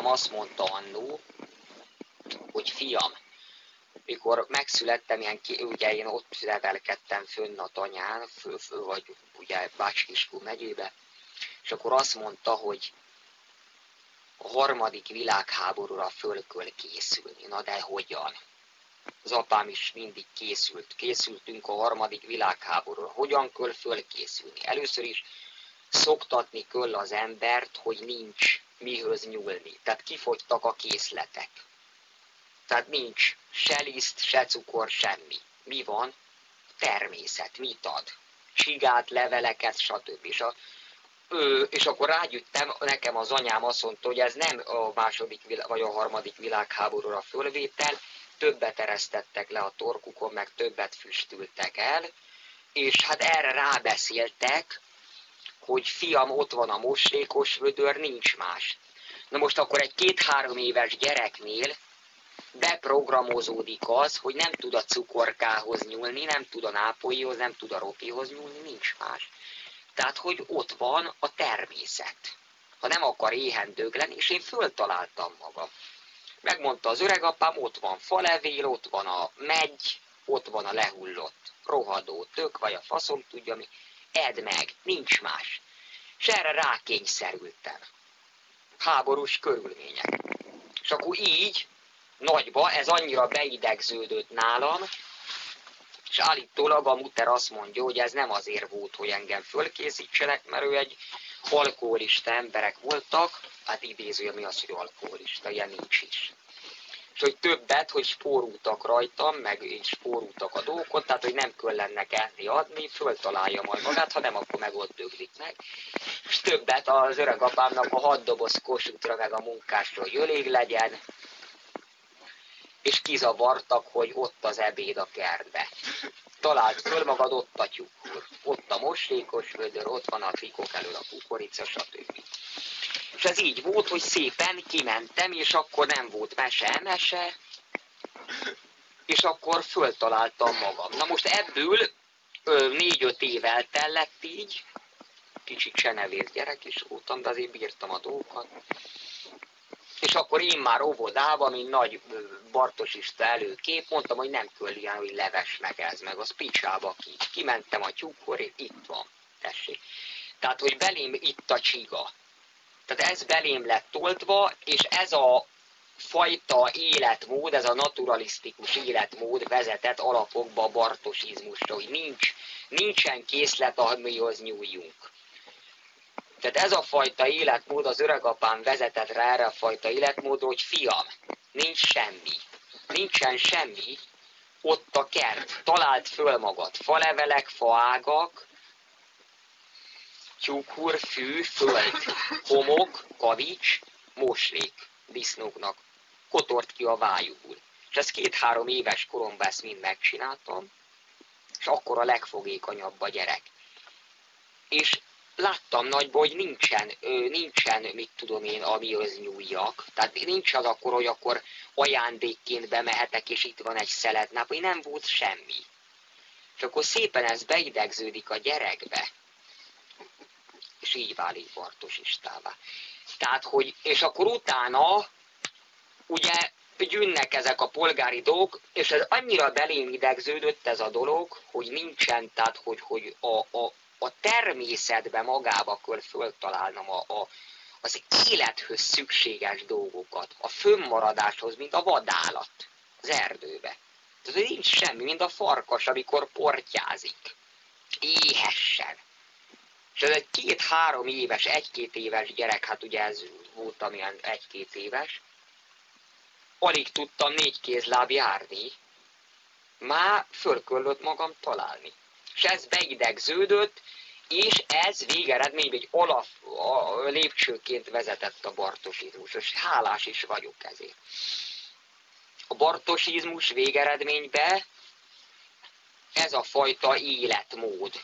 édesapám azt mondta annó, hogy fiam, mikor megszülettem, ilyen, ugye én ott nevelkedtem fönn a tanyán, fő, fő, vagy ugye Bácskiskú megyébe, és akkor azt mondta, hogy a harmadik világháborúra föl kell készülni. Na de hogyan? Az apám is mindig készült. Készültünk a harmadik világháborúra. Hogyan kell fölkészülni? Először is szoktatni kell az embert, hogy nincs mihöz nyúlni. Tehát kifogytak a készletek. Tehát nincs se liszt, se cukor, semmi. Mi van? Természet. Mit ad? Csigát, leveleket, stb. És, a, ö, és akkor rágyüttem, nekem az anyám azt mondta, hogy ez nem a második vagy a harmadik világháborúra fölvétel, többet eresztettek le a torkukon, meg többet füstültek el, és hát erre rábeszéltek, hogy fiam, ott van a moslékos vödör, nincs más. Na most akkor egy két-három éves gyereknél beprogramozódik az, hogy nem tud a cukorkához nyúlni, nem tud a nápolyhoz, nem tud a ropihoz nyúlni, nincs más. Tehát, hogy ott van a természet. Ha nem akar éhen döglen, és én föltaláltam magam. Megmondta az öregapám, ott van falevél, ott van a megy, ott van a lehullott rohadó tök, vagy a faszom tudja mi. Edd meg, nincs más. És erre rákényszerültem. Háborús körülmények. És akkor így, nagyba, ez annyira beidegződött nálam, és állítólag a muter azt mondja, hogy ez nem azért volt, hogy engem fölkészítsenek, mert ő egy alkoholista emberek voltak, hát idézője mi az, hogy alkoholista, ilyen nincs is. És hogy többet, hogy spórútak rajtam, meg én spórútak a dolgokon, tehát hogy nem kell lennek enni adni, föltalálja majd magát, ha nem, akkor meg ott döglik meg. És többet az öreg apámnak a hat doboz kossuthra meg a munkásról jölig legyen, és kizavartak, hogy ott az ebéd a kertbe. Talált föl magad, ott a tyúkur, ott a moslékos vödör, ott van a trikok elől a kukorica, stb. És ez így volt, hogy szépen kimentem, és akkor nem volt mese, mese, és akkor föltaláltam magam. Na most ebből négy-öt év eltellett így, kicsit csenevér gyerek is voltam, de azért bírtam a dolgokat. És akkor én már óvodában, mint nagy Bartosista előkép, mondtam, hogy nem kell ilyen, hogy leves meg ez, meg az picsába ki. Kimentem a tyúkkor, itt van, tessék. Tehát, hogy belém itt a csiga. Tehát ez belém lett toltva, és ez a fajta életmód, ez a naturalisztikus életmód vezetett alapokba a bartosizmusra, hogy nincs, nincsen készlet, amihoz nyúljunk. Tehát ez a fajta életmód, az öregapám vezetett rá erre a fajta életmódra, hogy fiam, nincs semmi, nincsen semmi, ott a kert, talált föl magad, falevelek, faágak, tyúkhur, fű, föld, homok, kavics, moslék disznóknak, kotort ki a vájúból. És ezt két-három éves koromban ezt mind megcsináltam, és akkor a legfogékonyabb a gyerek. És láttam nagyban, hogy nincsen, nincsen, mit tudom én, amihoz nyúljak. Tehát nincs az akkor, hogy akkor ajándékként bemehetek, és itt van egy szelet nap, hogy nem volt semmi. És akkor szépen ez beidegződik a gyerekbe, és így válik Bartosistává. Tehát, hogy, és akkor utána, ugye gyűnnek ezek a polgári dolgok, és ez annyira belém idegződött ez a dolog, hogy nincsen, tehát hogy, hogy a, a, a természetbe magába kell föltalálnom a, a, az élethöz szükséges dolgokat, a fönnmaradáshoz, mint a vadállat az erdőbe. Tehát nincs semmi, mint a farkas, amikor portyázik. Éhessen. És ez egy két-három éves, egy-két éves gyerek, hát ugye ez voltam ilyen egy-két éves, alig tudtam négy kézláb járni, már fölköllött magam találni. És ez beidegződött, és ez végeredményben egy alap a lépcsőként vezetett a bartosizmus, és hálás is vagyok ezért. A bartosizmus végeredményben ez a fajta életmód